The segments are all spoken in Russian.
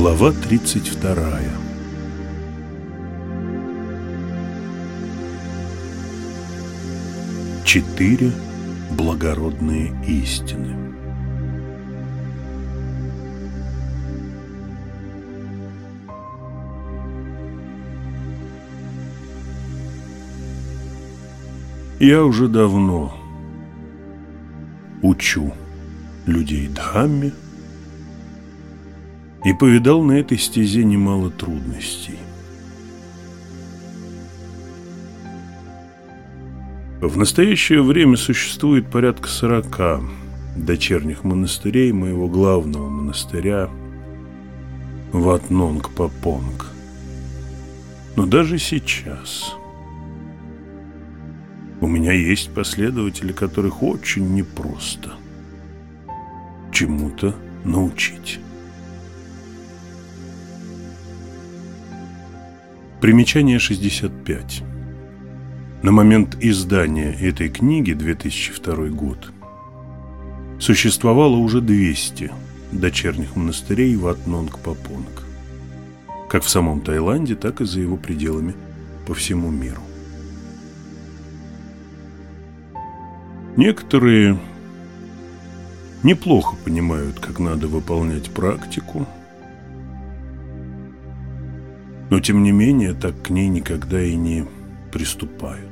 Глава 32 Четыре благородные истины. Я уже давно учу людей Дхамме и повидал на этой стезе немало трудностей. В настоящее время существует порядка сорока дочерних монастырей моего главного монастыря Ватнонг-Папонг. Но даже сейчас у меня есть последователи, которых очень непросто чему-то научить. Примечание 65. На момент издания этой книги, 2002 год, существовало уже 200 дочерних монастырей в Атнонг-Папонг, как в самом Таиланде, так и за его пределами по всему миру. Некоторые неплохо понимают, как надо выполнять практику, но тем не менее так к ней никогда и не приступают.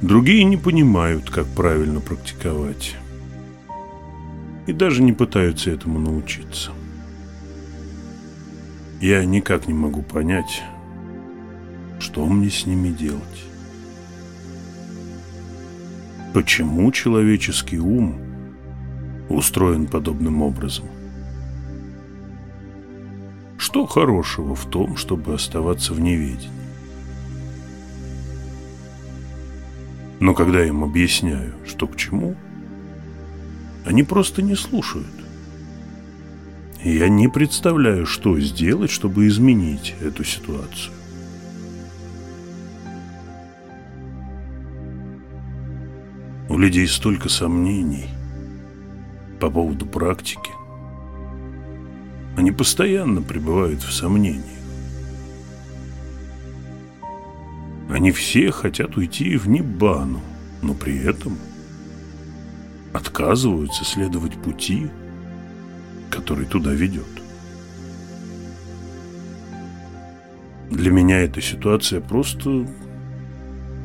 Другие не понимают, как правильно практиковать, и даже не пытаются этому научиться. Я никак не могу понять, что мне с ними делать. Почему человеческий ум устроен подобным образом? Что хорошего в том, чтобы оставаться в неведении? Но когда я им объясняю, что к чему, они просто не слушают. И я не представляю, что сделать, чтобы изменить эту ситуацию. У людей столько сомнений по поводу практики. Они постоянно пребывают в сомнениях. Они все хотят уйти в Ниббану, но при этом отказываются следовать пути, который туда ведет. Для меня эта ситуация просто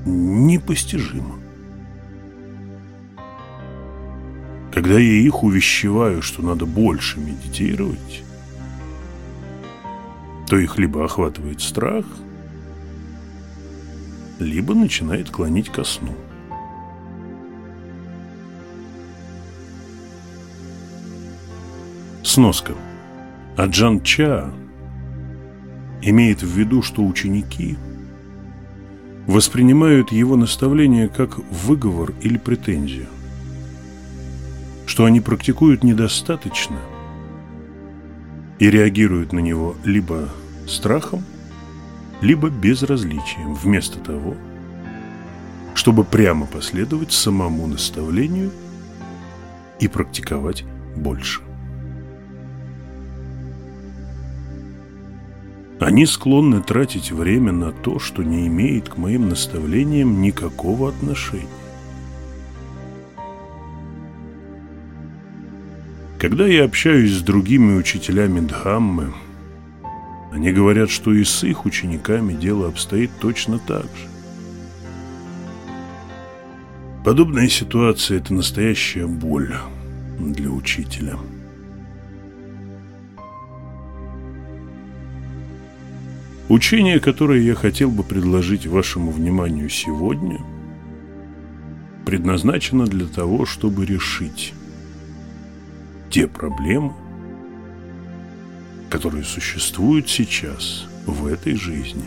непостижима. Когда я их увещеваю, что надо больше медитировать, то их либо охватывает страх, либо начинает клонить ко сну. Сноска. Аджан Ча имеет в виду, что ученики воспринимают его наставление как выговор или претензию что они практикуют недостаточно и реагируют на него либо страхом, либо безразличием, вместо того, чтобы прямо последовать самому наставлению и практиковать больше. Они склонны тратить время на то, что не имеет к моим наставлениям никакого отношения. Когда я общаюсь с другими учителями Дхаммы, они говорят, что и с их учениками дело обстоит точно так же. Подобная ситуация – это настоящая боль для учителя. Учение, которое я хотел бы предложить вашему вниманию сегодня, предназначено для того, чтобы решить те проблемы, которые существуют сейчас в этой жизни.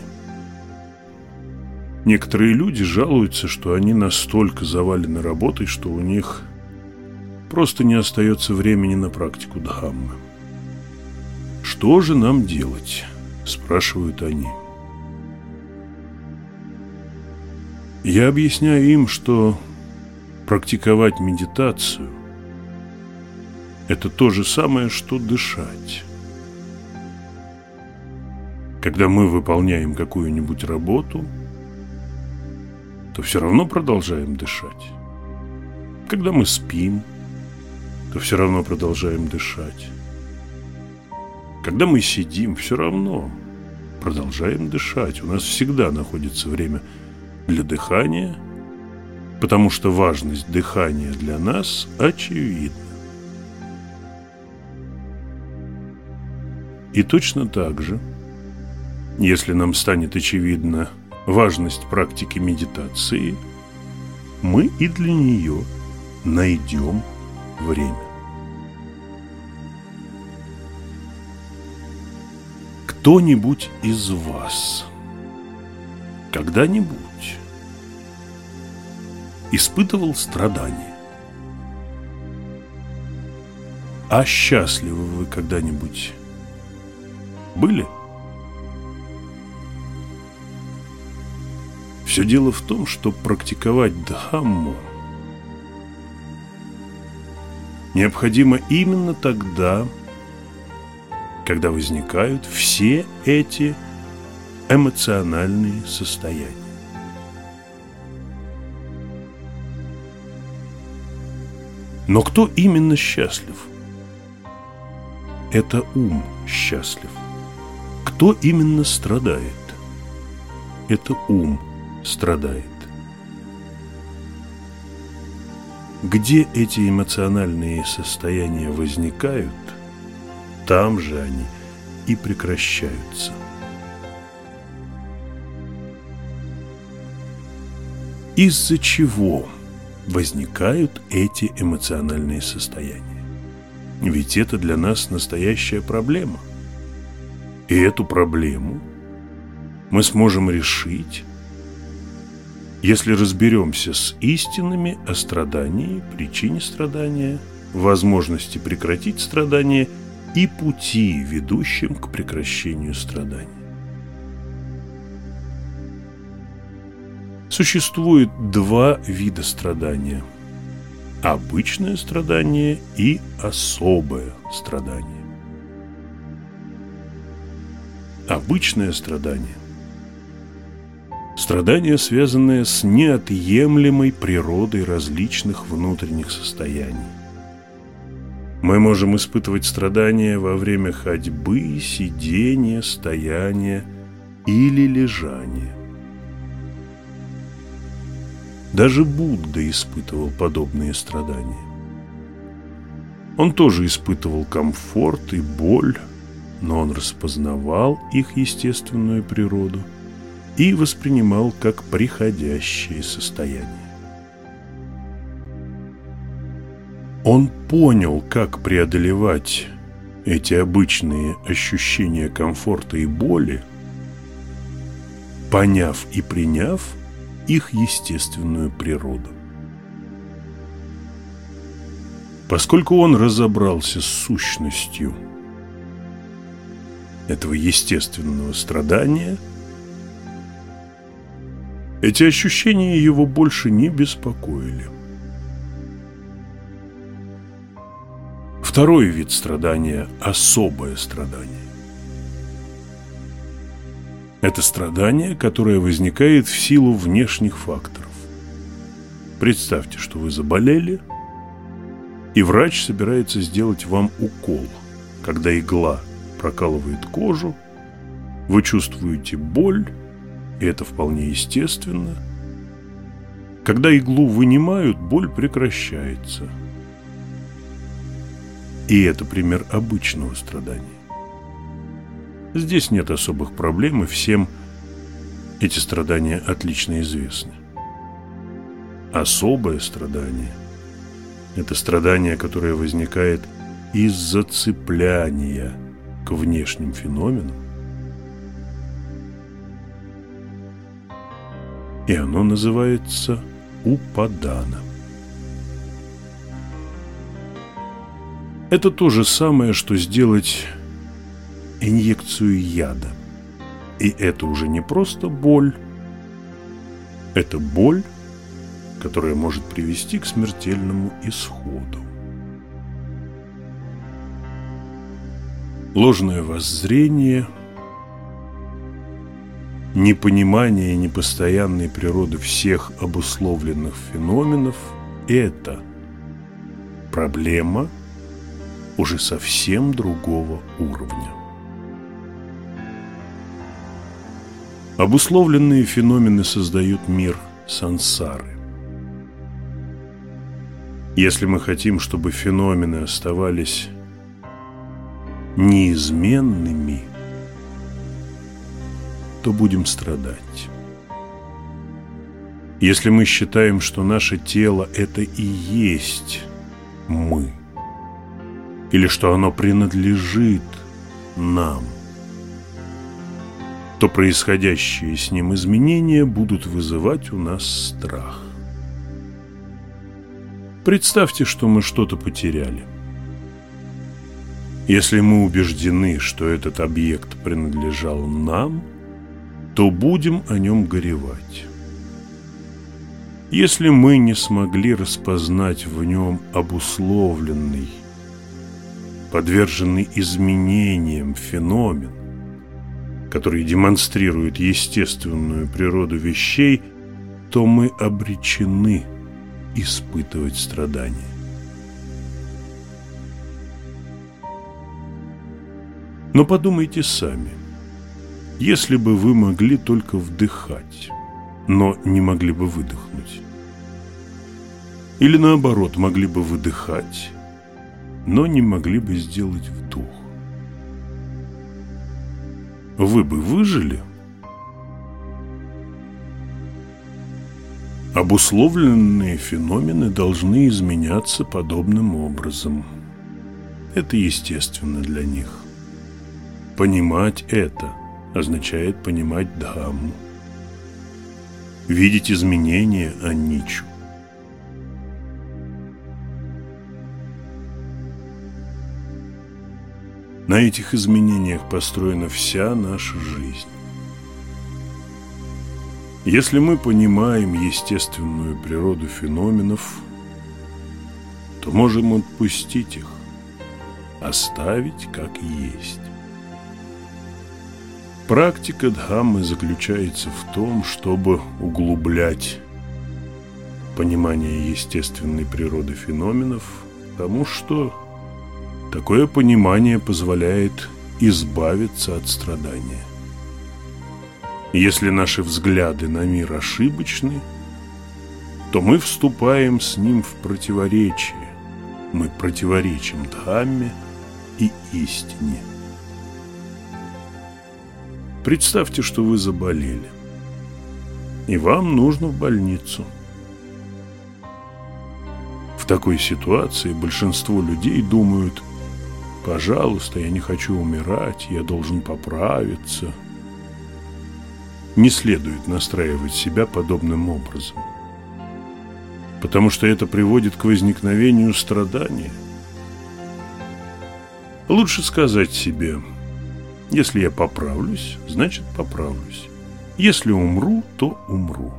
Некоторые люди жалуются, что они настолько завалены работой, что у них просто не остается времени на практику Дхаммы. «Что же нам делать?» – спрашивают они. Я объясняю им, что практиковать медитацию это то же самое, что дышать. Когда мы выполняем какую-нибудь работу, то все равно продолжаем дышать. Когда мы спим, то все равно продолжаем дышать. Когда мы сидим, все равно продолжаем дышать. У нас всегда находится время для дыхания, потому что важность дыхания для нас очевидна. И точно так же, если нам станет очевидна важность практики медитации, мы и для нее найдем время. Кто-нибудь из вас когда-нибудь испытывал страдания? А счастливы вы когда-нибудь были? Все дело в том, что практиковать Дхамму необходимо именно тогда, когда возникают все эти эмоциональные состояния. Но кто именно счастлив? Это ум счастлив. Кто именно страдает? Это ум страдает. Где эти эмоциональные состояния возникают, там же они и прекращаются. Из-за чего возникают эти эмоциональные состояния? Ведь это для нас настоящая проблема – и эту проблему мы сможем решить, если разберемся с истинами о страдании, причине страдания, возможности прекратить страдание и пути, ведущим к прекращению страданий. Существует два вида страдания – обычное страдание и особое страдание. Обычное страдание. Страдание, связанное с неотъемлемой природой различных внутренних состояний. Мы можем испытывать страдания во время ходьбы, сидения, стояния или лежания. Даже Будда испытывал подобные страдания. Он тоже испытывал комфорт и боль, но он распознавал их естественную природу и воспринимал как приходящее состояние. Он понял, как преодолевать эти обычные ощущения комфорта и боли, поняв и приняв их естественную природу. Поскольку он разобрался с сущностью – этого естественного страдания, эти ощущения его больше не беспокоили. Второй вид страдания – особое страдание. Это страдание, которое возникает в силу внешних факторов. Представьте, что вы заболели, и врач собирается сделать вам укол, когда игла – прокалывает кожу, вы чувствуете боль, и это вполне естественно. Когда иглу вынимают, боль прекращается. И это пример обычного страдания. Здесь нет особых проблем, и всем эти страдания отлично известны. Особое страдание – это страдание, которое возникает из-за цепляния к внешним феноменам, и оно называется упадана. Это то же самое, что сделать инъекцию яда. И это уже не просто боль, это боль, которая может привести к смертельному исходу. Ложное воззрение, непонимание непостоянной природы всех обусловленных феноменов – это проблема уже совсем другого уровня. Обусловленные феномены создают мир сансары. Если мы хотим, чтобы феномены оставались неизменными, то будем страдать. Если мы считаем, что наше тело – это и есть мы, или что оно принадлежит нам, то происходящие с ним изменения будут вызывать у нас страх. Представьте, что мы что-то потеряли. Если мы убеждены, что этот объект принадлежал нам, то будем о нем горевать. Если мы не смогли распознать в нем обусловленный, подверженный изменениям феномен, который демонстрирует естественную природу вещей, то мы обречены испытывать страдания. Но подумайте сами, если бы вы могли только вдыхать, но не могли бы выдохнуть, или наоборот, могли бы выдыхать, но не могли бы сделать вдох, вы бы выжили – Обусловленные феномены должны изменяться подобным образом. Это естественно для них. Понимать это означает понимать Дхамму. Видеть изменения Аничу. На этих изменениях построена вся наша жизнь. Если мы понимаем естественную природу феноменов, то можем отпустить их, оставить как есть. Практика Дхаммы заключается в том, чтобы углублять понимание естественной природы феноменов, потому что такое понимание позволяет избавиться от страдания. Если наши взгляды на мир ошибочны, то мы вступаем с ним в противоречие. Мы противоречим Дхамме и истине. Представьте, что вы заболели, и вам нужно в больницу. В такой ситуации большинство людей думают, пожалуйста, я не хочу умирать, я должен поправиться – не следует настраивать себя подобным образом, потому что это приводит к возникновению страдания. Лучше сказать себе, если я поправлюсь, значит поправлюсь. Если умру, то умру.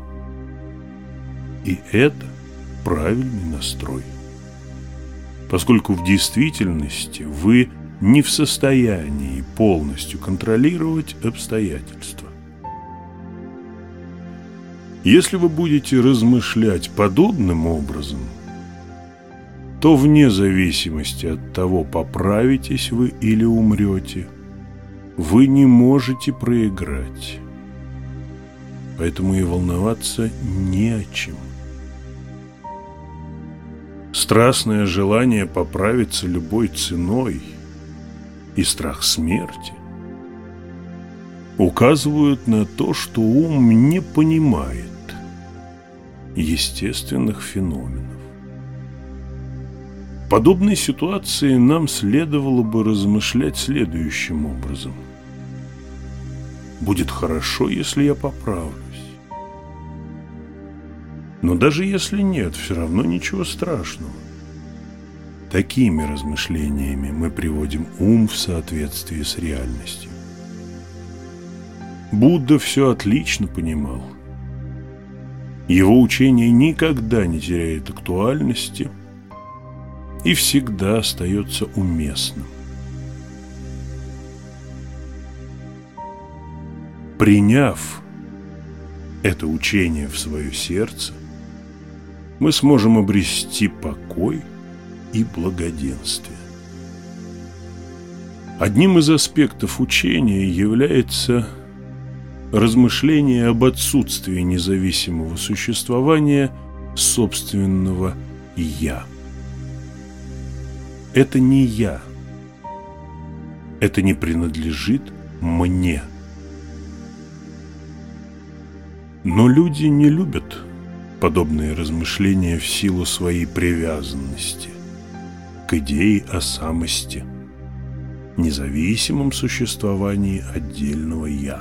И это правильный настрой. Поскольку в действительности вы не в состоянии полностью контролировать обстоятельства. Если вы будете размышлять подобным образом, то вне зависимости от того, поправитесь вы или умрете, вы не можете проиграть. Поэтому и волноваться не о чем. Страстное желание поправиться любой ценой и страх смерти указывают на то, что ум не понимает, естественных феноменов. Подобной ситуации нам следовало бы размышлять следующим образом. Будет хорошо, если я поправлюсь. Но даже если нет, все равно ничего страшного. Такими размышлениями мы приводим ум в соответствие с реальностью. Будда все отлично понимал – его учение никогда не теряет актуальности и всегда остается уместным. Приняв это учение в свое сердце, мы сможем обрести покой и благоденствие. Одним из аспектов учения является размышление об отсутствии независимого существования собственного «я». Это не «я», это не принадлежит мне. Но люди не любят подобные размышления в силу своей привязанности к идее о самости, независимом существовании отдельного «я».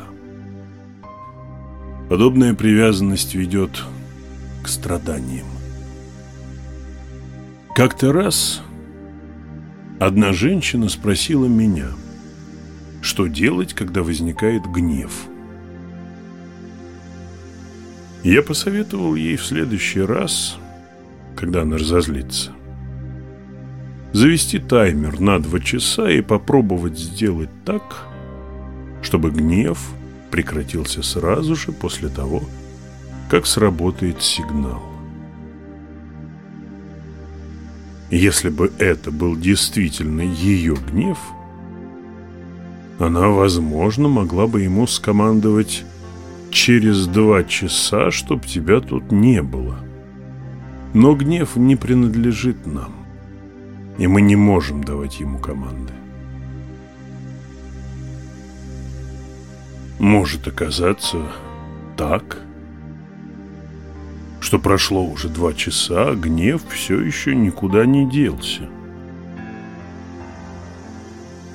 Подобная привязанность ведет к страданиям. Как-то раз одна женщина спросила меня, что делать, когда возникает гнев – я посоветовал ей в следующий раз, когда она разозлится, завести таймер на два часа и попробовать сделать так, чтобы гнев прекратился сразу же после того, как сработает сигнал. Если бы это был действительно ее гнев, она, возможно, могла бы ему скомандовать через два часа, чтоб тебя тут не было. Но гнев не принадлежит нам, и мы не можем давать ему команды. Может оказаться так, что прошло уже два часа, а гнев все еще никуда не делся.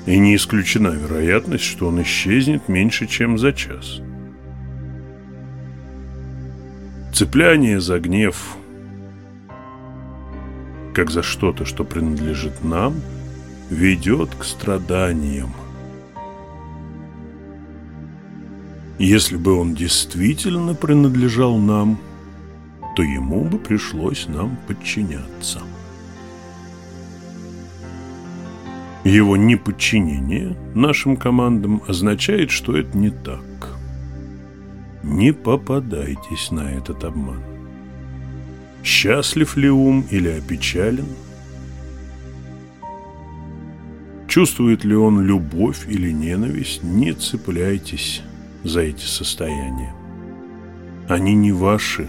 И не исключена вероятность, что он исчезнет меньше, чем за час. Цепляние за гнев, как за что-то, что принадлежит нам, ведет к страданиям. Если бы он действительно принадлежал нам, то ему бы пришлось нам подчиняться. Его неподчинение нашим командам означает, что это не так. Не попадайтесь на этот обман. Счастлив ли ум или опечален? Чувствует ли он любовь или ненависть? Не цепляйтесь за эти состояния. Они не ваши.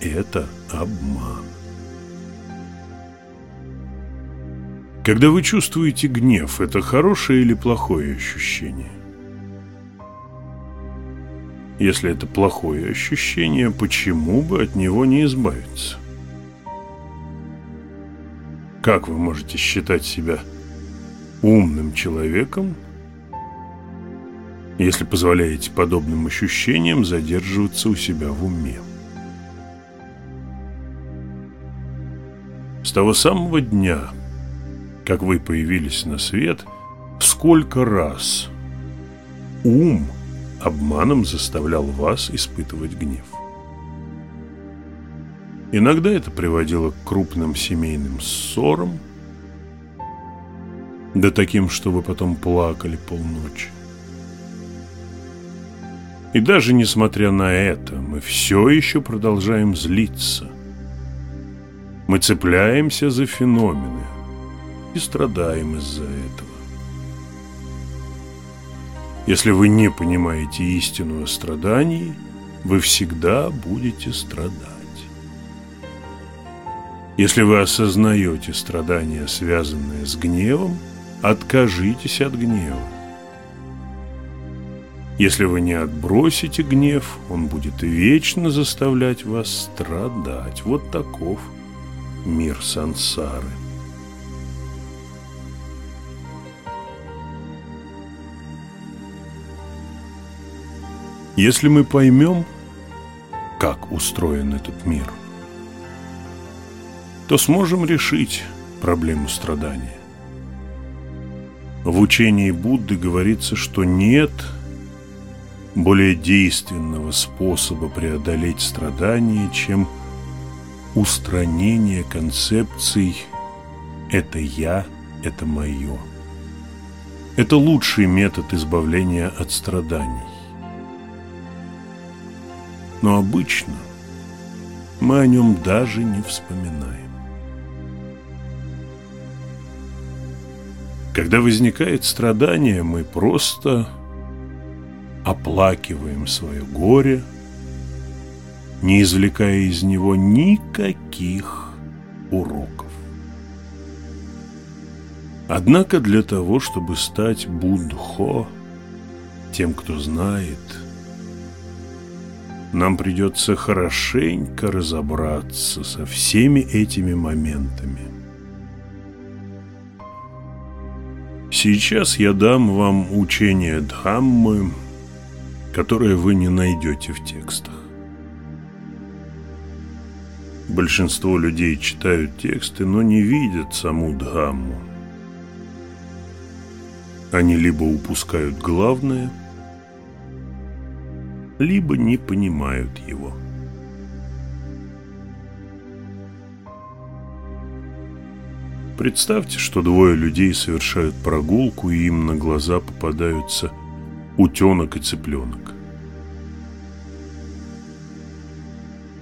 Это обман. Когда вы чувствуете гнев, это хорошее или плохое ощущение? Если это плохое ощущение, почему бы от него не избавиться? Как вы можете считать себя умным человеком, если позволяете подобным ощущениям задерживаться у себя в уме? Того самого дня, как вы появились на свет, сколько раз ум – обманом заставлял вас испытывать гнев. Иногда это приводило к крупным семейным ссорам, да таким, что вы потом плакали полночи. И даже несмотря на это, мы все еще продолжаем злиться. Мы цепляемся за феномены и страдаем из-за этого. Если вы не понимаете истину о страдании, вы всегда будете страдать. Если вы осознаете страдания, связанные с гневом, откажитесь от гнева. Если вы не отбросите гнев, он будет вечно заставлять вас страдать. Вот таков мир сансары. Если мы поймем, как устроен этот мир, то сможем решить проблему страдания. В учении Будды говорится, что нет более действенного способа преодолеть страдания, чем устранение концепций «это я, это мое». Это лучший метод избавления от страданий. Но обычно мы о нем даже не вспоминаем. Когда возникает страдание, мы просто оплакиваем свое горе, не извлекая из него никаких уроков. Однако для того, чтобы стать Будхо, тем, кто знает – нам придется хорошенько разобраться со всеми этими моментами. Сейчас я дам вам учение Дхаммы, которое вы не найдете в текстах. Большинство людей читают тексты, но не видят саму Дхамму. Они либо упускают главное – либо не понимают его. Представьте, что двое людей совершают прогулку, и им на глаза попадаются утенок и цыпленок.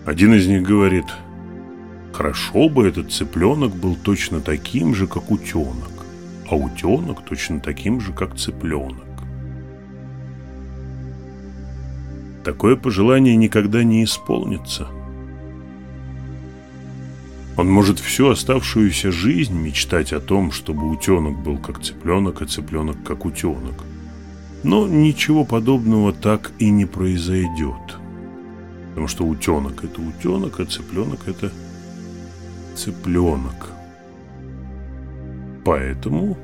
Один из них говорит, хорошо бы этот цыпленок был точно таким же, как утенок, а утенок точно таким же, как цыпленок. такое пожелание никогда не исполнится. Он может всю оставшуюся жизнь мечтать о том, чтобы утенок был как цыпленок, а цыпленок как утенок. Но ничего подобного так и не произойдет. Потому что утенок – это утенок, а цыпленок – это цыпленок. Поэтому,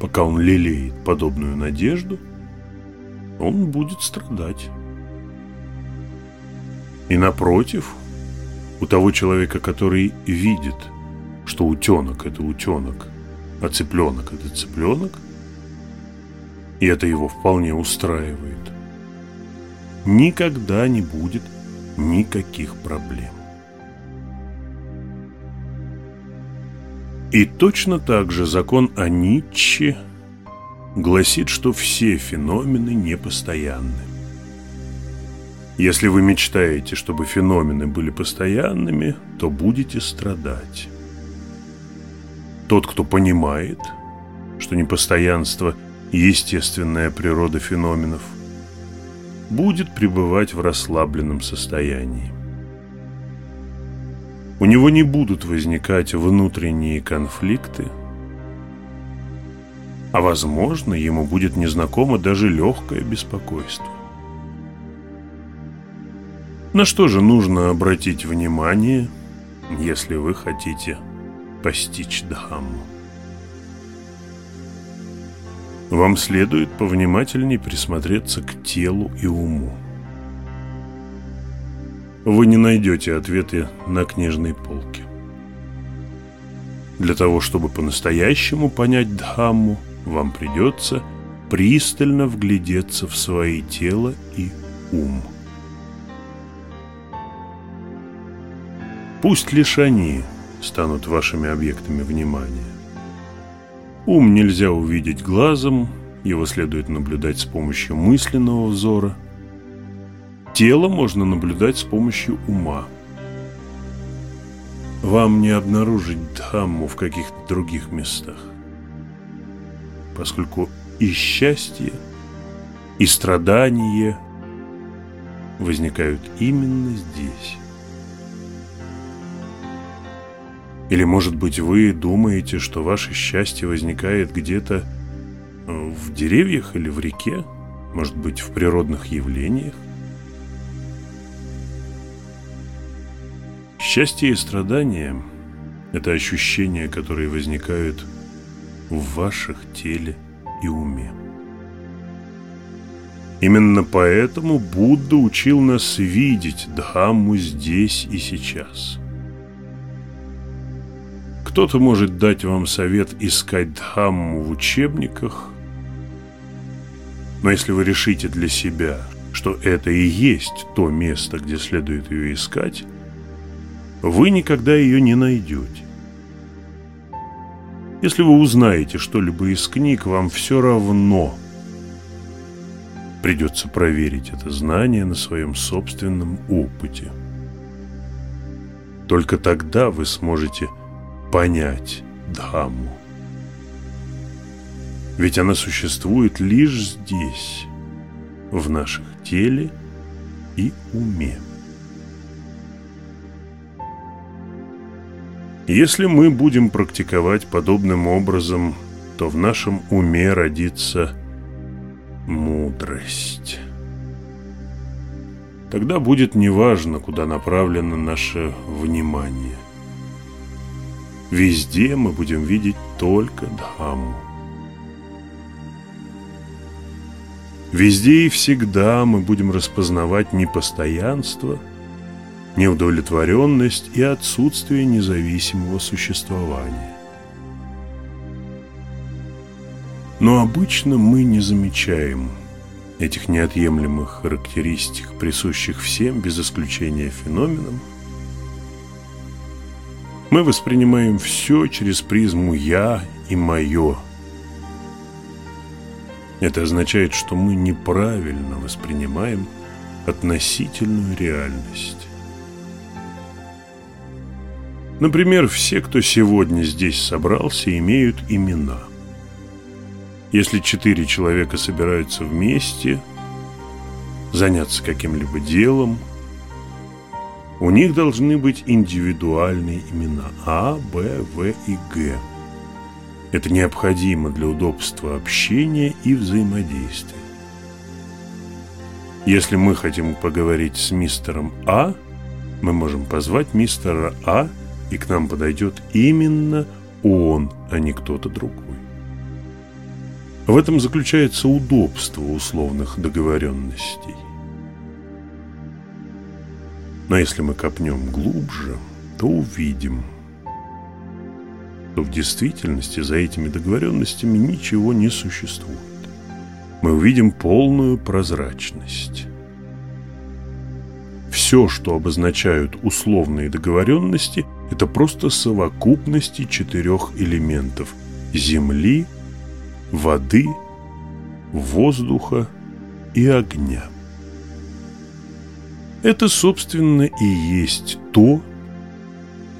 пока он лелеет подобную надежду, он будет страдать. И напротив, у того человека, который видит, что утенок – это утенок, а цыпленок – это цыпленок, и это его вполне устраивает, никогда не будет никаких проблем. И точно так же закон о Ницше гласит, что все феномены непостоянны. Если вы мечтаете, чтобы феномены были постоянными, то будете страдать. Тот, кто понимает, что непостоянство – естественная природа феноменов, будет пребывать в расслабленном состоянии. У него не будут возникать внутренние конфликты, а возможно, ему будет незнакомо даже легкое беспокойство. На что же нужно обратить внимание, если вы хотите постичь Дхамму? Вам следует повнимательней присмотреться к телу и уму. Вы не найдете ответы на книжной полке. Для того, чтобы по-настоящему понять Дхамму, вам придется пристально вглядеться в свои тело и ум. Пусть лишь они станут вашими объектами внимания. Ум нельзя увидеть глазом, его следует наблюдать с помощью мысленного взора. Тело можно наблюдать с помощью ума. Вам не обнаружить Дхамму в каких-то других местах, поскольку и счастье, и страдание возникают именно здесь. Или, может быть, вы думаете, что ваше счастье возникает где-то э, в деревьях или в реке? Может быть, в природных явлениях? Счастье и страдания – это ощущения, которые возникают в ваших теле и уме. Именно поэтому Будда учил нас видеть Дхамму здесь и сейчас – кто-то может дать вам совет искать Дхамму в учебниках, но если вы решите для себя, что это и есть то место, где следует ее искать, вы никогда ее не найдете. Если вы узнаете что-либо из книг, вам все равно Придется проверить это знание на своем собственном опыте. Только тогда вы сможете понять Дхамму. Ведь она существует лишь здесь, в наших теле и уме. Если мы будем практиковать подобным образом, то в нашем уме родится мудрость. Тогда будет неважно, куда направлено наше внимание. Везде мы будем видеть только Дхамму. Везде и всегда мы будем распознавать непостоянство, неудовлетворенность и отсутствие независимого существования. Но обычно мы не замечаем этих неотъемлемых характеристик, присущих всем без исключения феноменам. Мы воспринимаем все через призму «я» и «моё», это означает, что мы неправильно воспринимаем относительную реальность. Например, все, кто сегодня здесь собрался, имеют имена. Если четыре человека собираются вместе, заняться каким-либо делом, у них должны быть индивидуальные имена А, Б, В и Г. Это необходимо для удобства общения и взаимодействия. Если мы хотим поговорить с мистером А, мы можем позвать мистера А, и к нам подойдет именно он, а не кто-то другой. В этом заключается удобство условных договоренностей. Но если мы копнем глубже, то увидим – то в действительности за этими договоренностями ничего не существует. Мы увидим полную прозрачность. Все, что обозначают условные договоренности, это просто совокупности четырех элементов – земли, воды, воздуха и огня. Это, собственно, и есть то,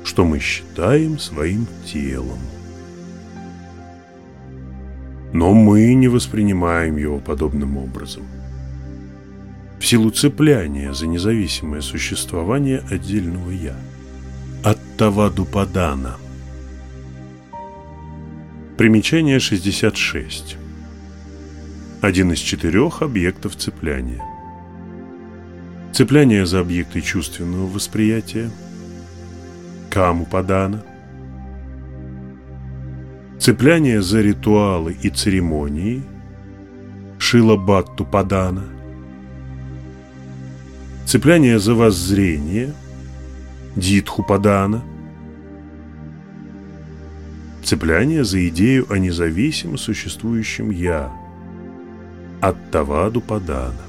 что мы считаем своим телом. Но мы не воспринимаем его подобным образом. В силу цепляния за независимое существование отдельного «я». От Тавадупадана. Примечание 66. Один из четырех объектов цепляния. Цепляние за объекты чувственного восприятия – Каму Падана, цепляние за ритуалы и церемонии Шилабатту Падана, цепляние за воззрение Дитху Падана, цепляние за идею о независимо существующем «я» Аттаваду Падана.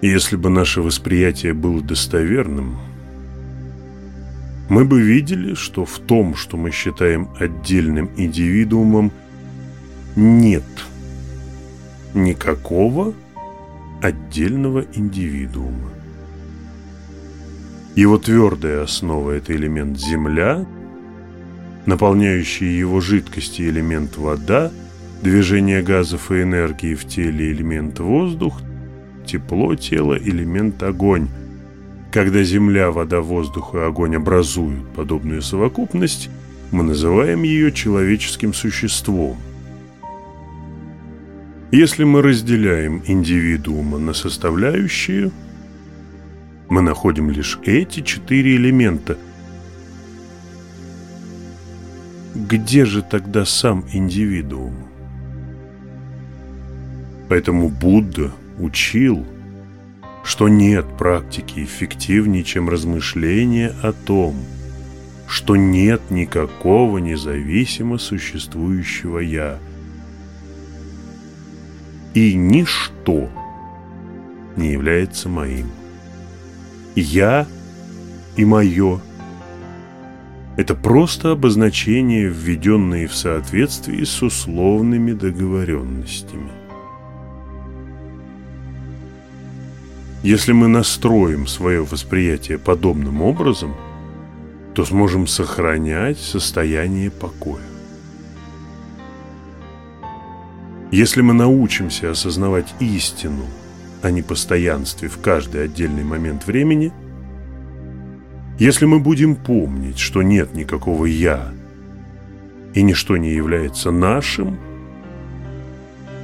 Если бы наше восприятие было достоверным, мы бы видели, что в том, что мы считаем отдельным индивидуумом, нет никакого отдельного индивидуума. Его твердая основа – это элемент Земля, наполняющий его жидкости элемент вода, движение газов и энергии в теле элемент воздух – тепло тела, элемент огонь. Когда земля, вода, воздух и огонь образуют подобную совокупность, мы называем ее человеческим существом. Если мы разделяем индивидуума на составляющие, мы находим лишь эти четыре элемента. Где же тогда сам индивидуум? Поэтому Будда – учил, что нет практики эффективнее, чем размышление о том, что нет никакого независимо существующего «я». И ничто не является моим. «Я» и «моё» Это просто обозначения, введенные в соответствии с условными договоренностями. Если мы настроим свое восприятие подобным образом, то сможем сохранять состояние покоя. Если мы научимся осознавать истину о непостоянстве в каждый отдельный момент времени, если мы будем помнить, что нет никакого «я» и ничто не является нашим,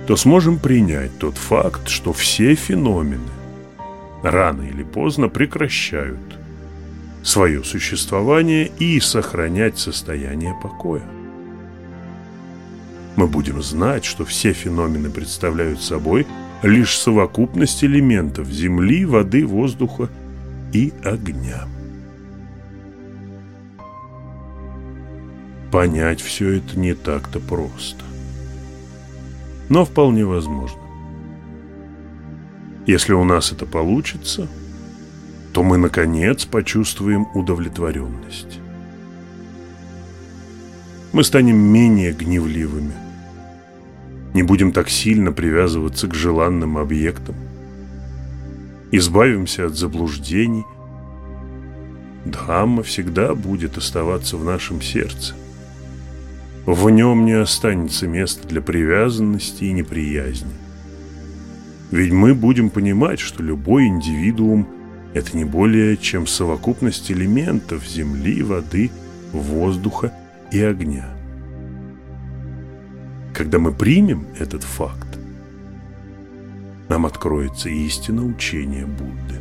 то сможем принять тот факт, что все феномены рано или поздно прекращают свое существование и сохранять состояние покоя мы будем знать, что все феномены представляют собой лишь совокупность элементов земли, воды, воздуха и огня. Понять все это не так-то просто. Но вполне возможно. Если у нас это получится, то мы, наконец, почувствуем удовлетворенность. Мы станем менее гневливыми – не будем так сильно привязываться к желанным объектам, избавимся от заблуждений. Дхамма всегда будет оставаться в нашем сердце. В нем не останется места для привязанности и неприязни. Ведь мы будем понимать, что любой индивидуум – это не более чем совокупность элементов земли, воды, воздуха и огня – когда мы примем этот факт, нам откроется истина учения Будды.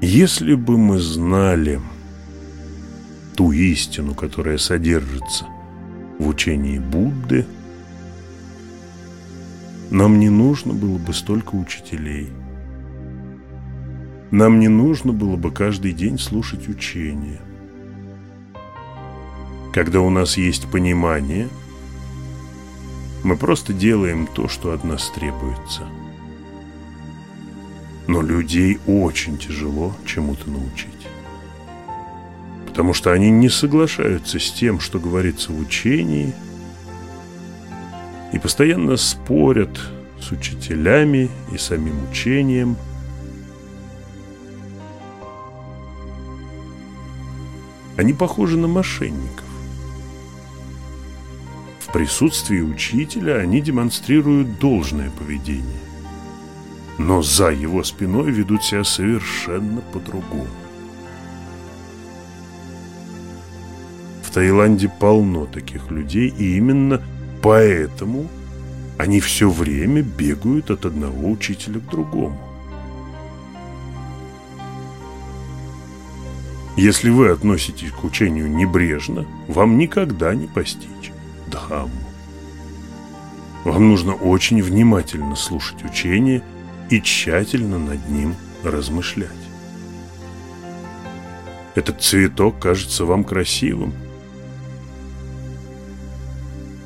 Если бы мы знали ту истину, которая содержится в учении Будды, нам не нужно было бы столько учителей. Нам не нужно было бы каждый день слушать учения. Когда у нас есть понимание, мы просто делаем то, что от нас требуется. Но людей очень тяжело чему-то научить. Потому что они не соглашаются с тем, что говорится в учении, и постоянно спорят с учителями и самим учением. Они похожи на мошенников. В присутствии учителя они демонстрируют должное поведение. Но за его спиной ведут себя совершенно по-другому. В Таиланде полно таких людей, и именно поэтому они все время бегают от одного учителя к другому. Если вы относитесь к учению небрежно, вам никогда не постичь. Дхамму. Вам нужно очень внимательно слушать учение и тщательно над ним размышлять. Этот цветок кажется вам красивым.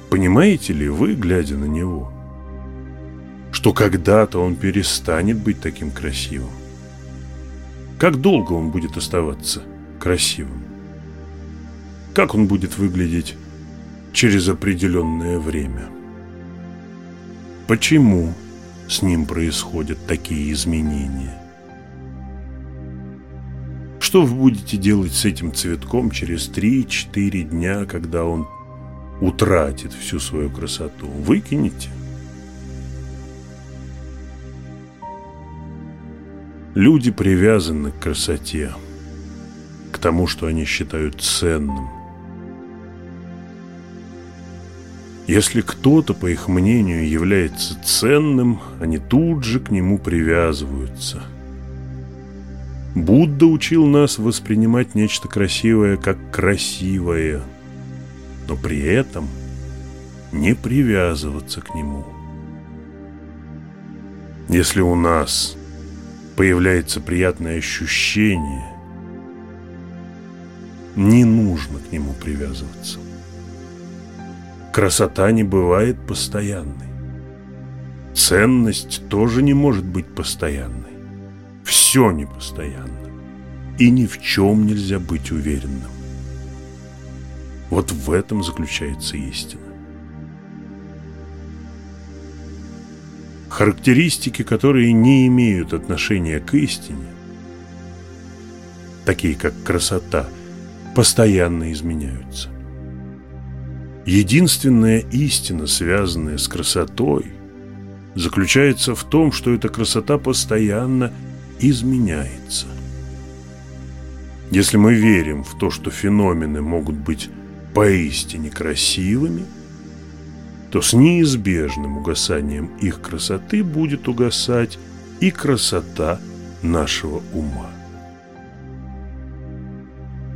Понимаете ли вы, глядя на него, что когда-то он перестанет быть таким красивым? Как долго он будет оставаться красивым? Как он будет выглядеть через определенное время. Почему с ним происходят такие изменения? Что вы будете делать с этим цветком через 3-4 дня, когда он утратит всю свою красоту? Выкинете? Люди привязаны к красоте, к тому, что они считают ценным – Если кто-то, по их мнению, является ценным, они тут же к нему привязываются. Будда учил нас воспринимать нечто красивое как красивое, но при этом не привязываться к нему. Если у нас появляется приятное ощущение, не нужно к нему привязываться. Красота не бывает постоянной. Ценность тоже не может быть постоянной. Все непостоянно. И ни в чем нельзя быть уверенным. Вот в этом заключается истина. Характеристики, которые не имеют отношения к истине, такие как красота, постоянно изменяются. Единственная истина, связанная с красотой, заключается в том, что эта красота постоянно изменяется. Если мы верим в то, что феномены могут быть поистине красивыми, то с неизбежным угасанием их красоты будет угасать и красота нашего ума.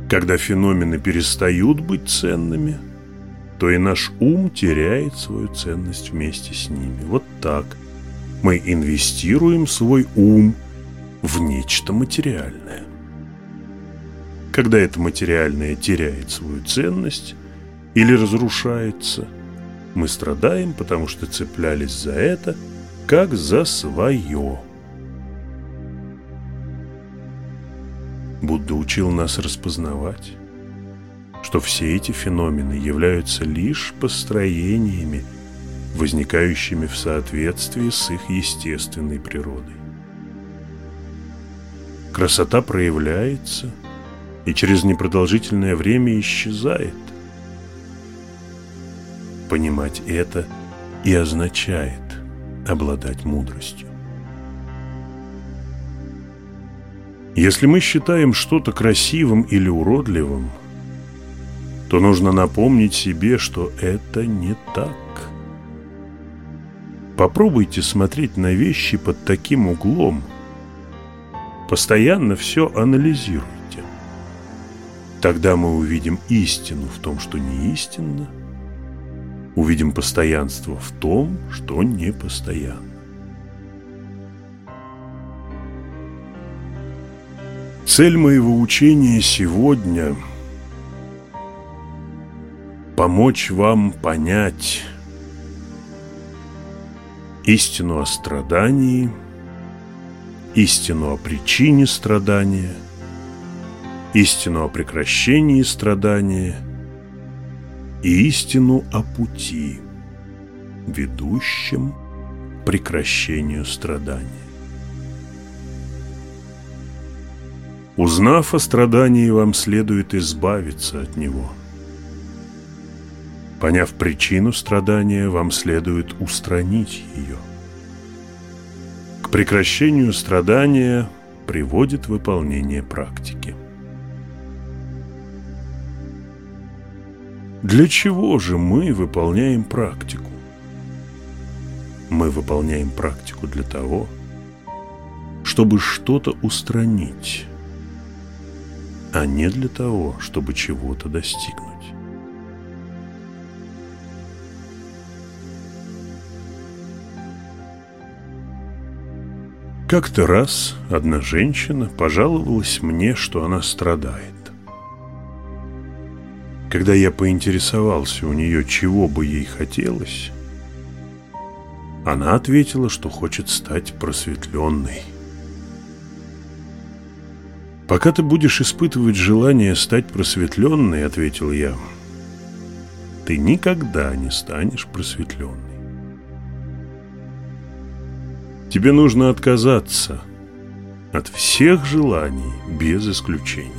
Когда феномены перестают быть ценными, то и наш ум теряет свою ценность вместе с ними. Вот так мы инвестируем свой ум в нечто материальное. Когда это материальное теряет свою ценность или разрушается, мы страдаем, потому что цеплялись за это, как за свое. Будда учил нас распознавать, что все эти феномены являются лишь построениями, возникающими в соответствии с их естественной природой. Красота проявляется – и через непродолжительное время исчезает. Понимать это и означает обладать мудростью. Если мы считаем что-то красивым или уродливым, то нужно напомнить себе, что это не так. Попробуйте смотреть на вещи под таким углом. Постоянно все анализируйте. Тогда мы увидим истину в том, что не истинно, увидим постоянство в том, что не Цель моего учения сегодня – помочь вам понять истину о страдании, истину о причине страдания – истину о прекращении страдания и истину о пути, ведущем к прекращению страдания. Узнав о страдании, вам следует избавиться от него. Поняв причину страдания, вам следует устранить ее. К прекращению страдания приводит выполнение практики. Для чего же мы выполняем практику? Мы выполняем практику для того, чтобы что-то устранить, а не для того, чтобы чего-то достигнуть. Как-то раз одна женщина пожаловалась мне, что она страдает. Когда я поинтересовался у нее, чего бы ей хотелось, она ответила, что хочет стать просветленной. «Пока ты будешь испытывать желание стать просветленной, — ответил я, — ты никогда не станешь просветленной. Тебе нужно отказаться от всех желаний без исключения.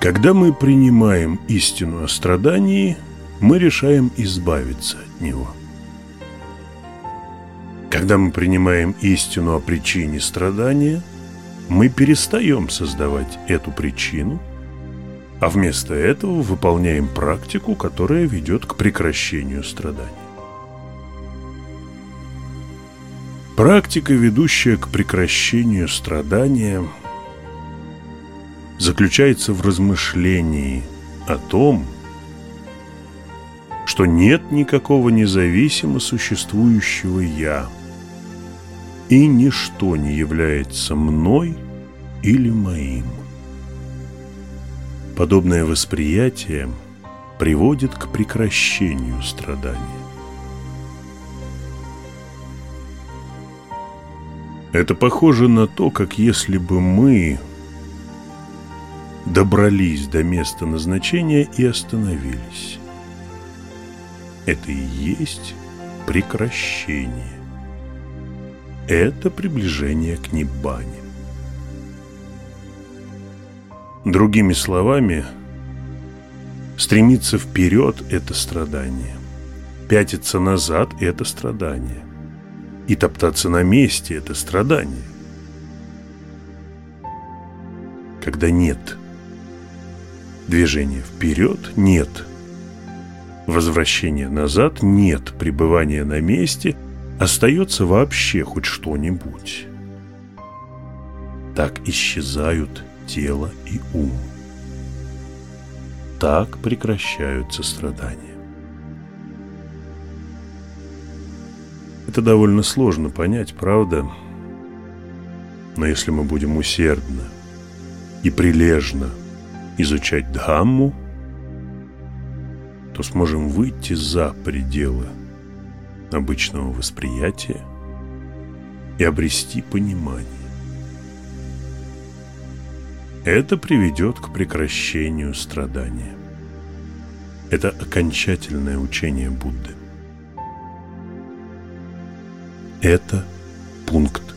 Когда мы принимаем истину о страдании, мы решаем избавиться от него. Когда мы принимаем истину о причине страдания, мы перестаем создавать эту причину, а вместо этого выполняем практику, которая ведет к прекращению страдания. Практика, ведущая к прекращению страдания – заключается в размышлении о том, что нет никакого независимо существующего «я», и ничто не является мной или моим. Подобное восприятие приводит к прекращению страдания. Это похоже на то, как если бы мы добрались до места назначения и остановились. Это и есть прекращение. Это приближение к Ниббане. Другими словами, стремиться вперед – это страдание. Пятиться назад – это страдание. И топтаться на месте – это страдание. Когда нет движения вперед – нет. Возвращения назад – нет. Пребывания на месте – остается вообще хоть что-нибудь. Так исчезают тело и ум. Так прекращаются страдания. Это довольно сложно понять, правда? Но если мы будем усердно и прилежно изучать Дхамму, то сможем выйти за пределы обычного восприятия и обрести понимание. Это приведет к прекращению страдания. Это окончательное учение Будды. Это пункт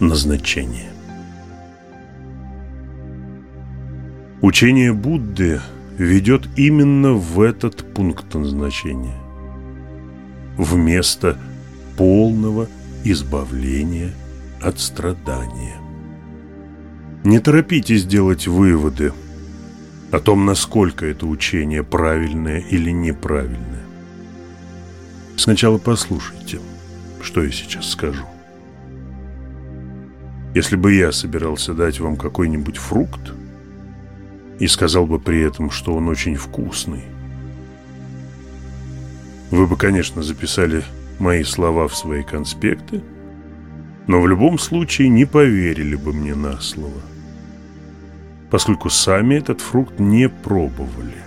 назначения. Учение Будды ведет именно в этот пункт назначения. Вместо полного избавления от страдания. Не торопитесь делать выводы о том, насколько это учение правильное или неправильное. Сначала послушайте – что я сейчас скажу. Если бы я собирался дать вам какой-нибудь фрукт и сказал бы при этом, что он очень вкусный, вы бы, конечно, записали мои слова в свои конспекты, но в любом случае не поверили бы мне на слово, поскольку сами этот фрукт не пробовали.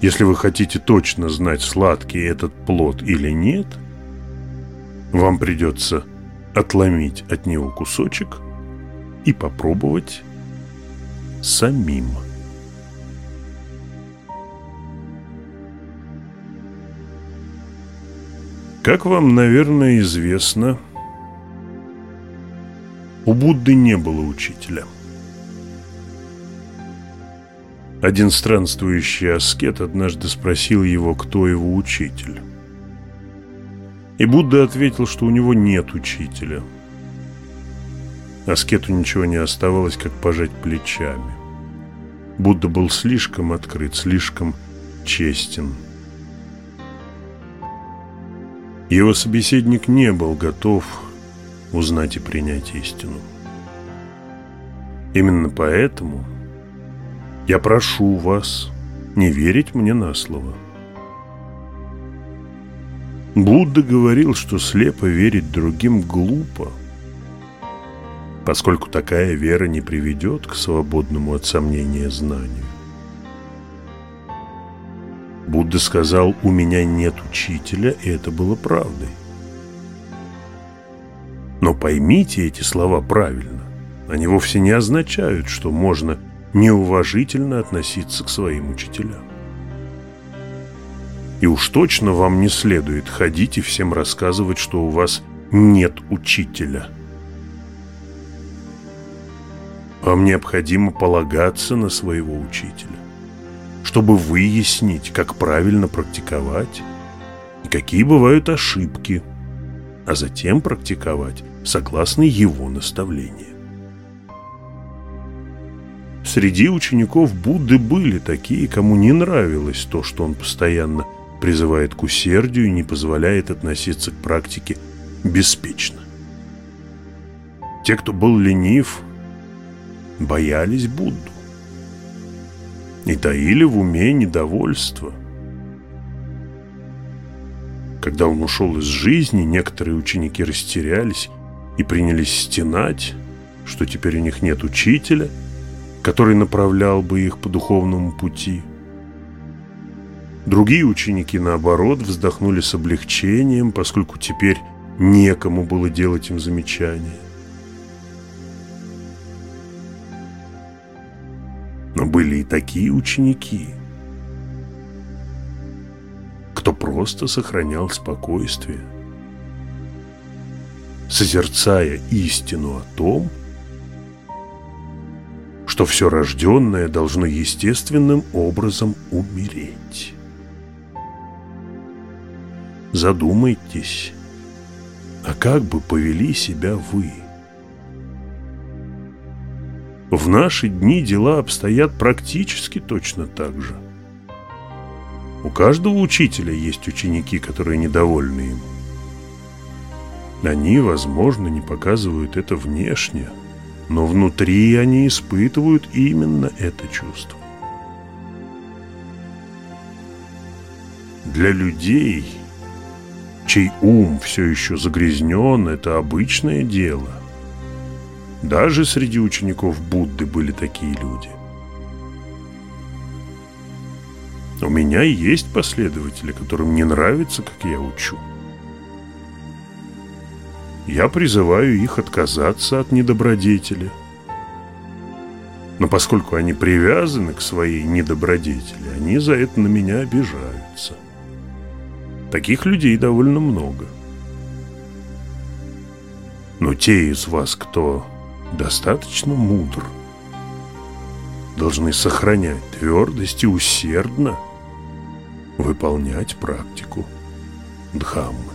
Если вы хотите точно знать, сладкий этот плод или нет, вам придется отломить от него кусочек и попробовать самим. Как вам, наверное, известно, у Будды не было учителя – один странствующий аскет однажды спросил его, кто его учитель. И Будда ответил, что у него нет учителя. Аскету ничего не оставалось, как пожать плечами. Будда был слишком открыт, слишком честен. Его собеседник не был готов узнать и принять истину. Именно поэтому я прошу вас не верить мне на слово. Будда говорил, что слепо верить другим глупо, поскольку такая вера не приведет к свободному от сомнения знанию. Будда сказал, у меня нет учителя, и это было правдой. Но поймите эти слова правильно. Они вовсе не означают, что можно неуважительно относиться к своим учителям. И уж точно вам не следует ходить и всем рассказывать, что у вас нет учителя. Вам необходимо полагаться на своего учителя, чтобы выяснить, как правильно практиковать и какие бывают ошибки, а затем практиковать согласно его наставлениям. Среди учеников Будды были такие, кому не нравилось то, что он постоянно призывает к усердию и не позволяет относиться к практике беспечно. Те, кто был ленив, боялись Будду и таили в уме недовольство. Когда он ушел из жизни, некоторые ученики растерялись и принялись стенать, что теперь у них нет учителя – который направлял бы их по духовному пути. Другие ученики, наоборот, вздохнули с облегчением, поскольку теперь некому было делать им замечания. Но были и такие ученики, кто просто сохранял спокойствие, созерцая истину о том, что все рожденное должно естественным образом умереть. Задумайтесь, а как бы повели себя вы? В наши дни дела обстоят практически точно так же. У каждого учителя есть ученики, которые недовольны им. Они, возможно, не показывают это внешне, но внутри они испытывают именно это чувство. Для людей, чей ум все еще загрязнен, это обычное дело. Даже среди учеников Будды были такие люди. У меня есть последователи, которым не нравится, как я учу. Я призываю их отказаться от недобродетели. Но поскольку они привязаны к своей недобродетели, они за это на меня обижаются. Таких людей довольно много. Но те из вас, кто достаточно мудр, должны сохранять твердость и усердно выполнять практику Дхаммы.